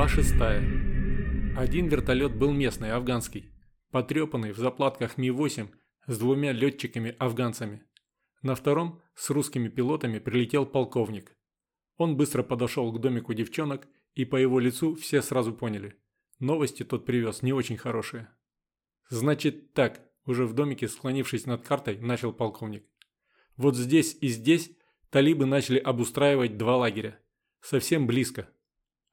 Глава 6. Один вертолет был местный, афганский, потрепанный в заплатках Ми-8 с двумя летчиками-афганцами. На втором с русскими пилотами прилетел полковник. Он быстро подошел к домику девчонок, и по его лицу все сразу поняли. Новости тот привез не очень хорошие. «Значит так», – уже в домике, склонившись над картой, начал полковник. «Вот здесь и здесь талибы начали обустраивать два лагеря. Совсем близко.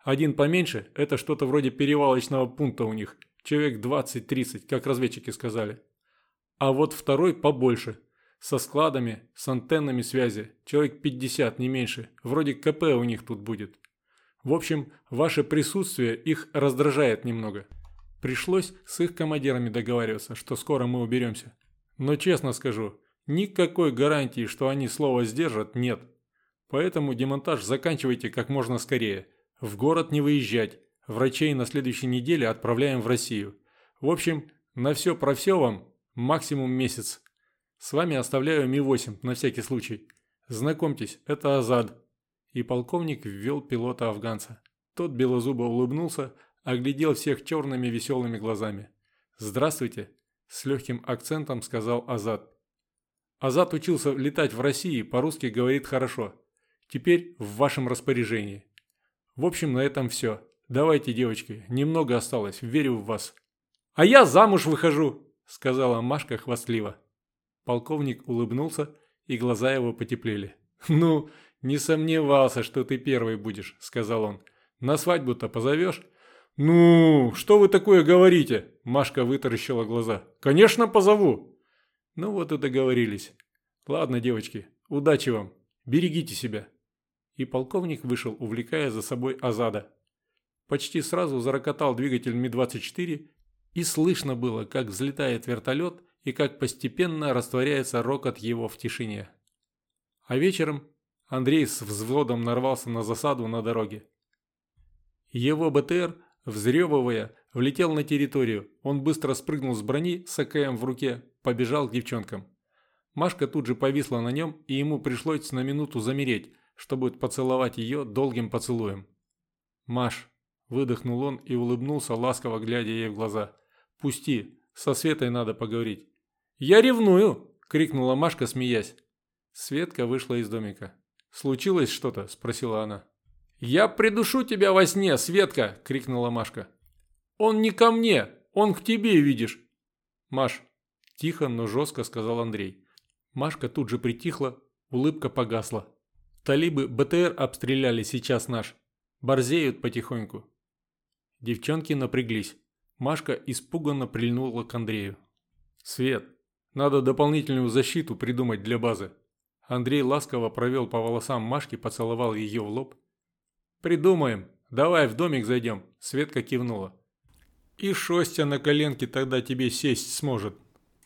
Один поменьше – это что-то вроде перевалочного пункта у них. Человек 20-30, как разведчики сказали. А вот второй побольше. Со складами, с антеннами связи. Человек 50, не меньше. Вроде КП у них тут будет. В общем, ваше присутствие их раздражает немного. Пришлось с их командирами договариваться, что скоро мы уберемся. Но честно скажу, никакой гарантии, что они слово сдержат, нет. Поэтому демонтаж заканчивайте как можно скорее. В город не выезжать. Врачей на следующей неделе отправляем в Россию. В общем, на все про все вам максимум месяц. С вами оставляю Ми-8 на всякий случай. Знакомьтесь, это Азад. И полковник ввел пилота-афганца. Тот белозубо улыбнулся, оглядел всех черными веселыми глазами. «Здравствуйте», – с легким акцентом сказал Азад. Азад учился летать в России, по-русски говорит хорошо. Теперь в вашем распоряжении. В общем, на этом все. Давайте, девочки, немного осталось, верю в вас. А я замуж выхожу, сказала Машка хвастливо. Полковник улыбнулся, и глаза его потеплели. Ну, не сомневался, что ты первый будешь, сказал он. На свадьбу-то позовешь? «Ну, что вы такое говорите?» Машка вытаращила глаза. «Конечно, позову!» «Ну вот и договорились. Ладно, девочки, удачи вам. Берегите себя!» И полковник вышел, увлекая за собой Азада. Почти сразу зарокотал двигатель Ми-24, и слышно было, как взлетает вертолет и как постепенно растворяется рокот его в тишине. А вечером Андрей с взводом нарвался на засаду на дороге. Его БТР – Взрёвывая, влетел на территорию. Он быстро спрыгнул с брони с АКМ в руке, побежал к девчонкам. Машка тут же повисла на нем, и ему пришлось на минуту замереть, чтобы поцеловать ее долгим поцелуем. «Маш», – выдохнул он и улыбнулся, ласково глядя ей в глаза. «Пусти, со Светой надо поговорить». «Я ревную!» – крикнула Машка, смеясь. Светка вышла из домика. «Случилось что-то?» – спросила она. «Я придушу тебя во сне, Светка!» – крикнула Машка. «Он не ко мне, он к тебе, видишь!» «Маш!» – тихо, но жестко сказал Андрей. Машка тут же притихла, улыбка погасла. Талибы БТР обстреляли сейчас наш. Борзеют потихоньку. Девчонки напряглись. Машка испуганно прильнула к Андрею. «Свет, надо дополнительную защиту придумать для базы». Андрей ласково провел по волосам Машки, поцеловал ее в лоб «Придумаем. Давай в домик зайдем», – Светка кивнула. «И Шостя на коленке тогда тебе сесть сможет»,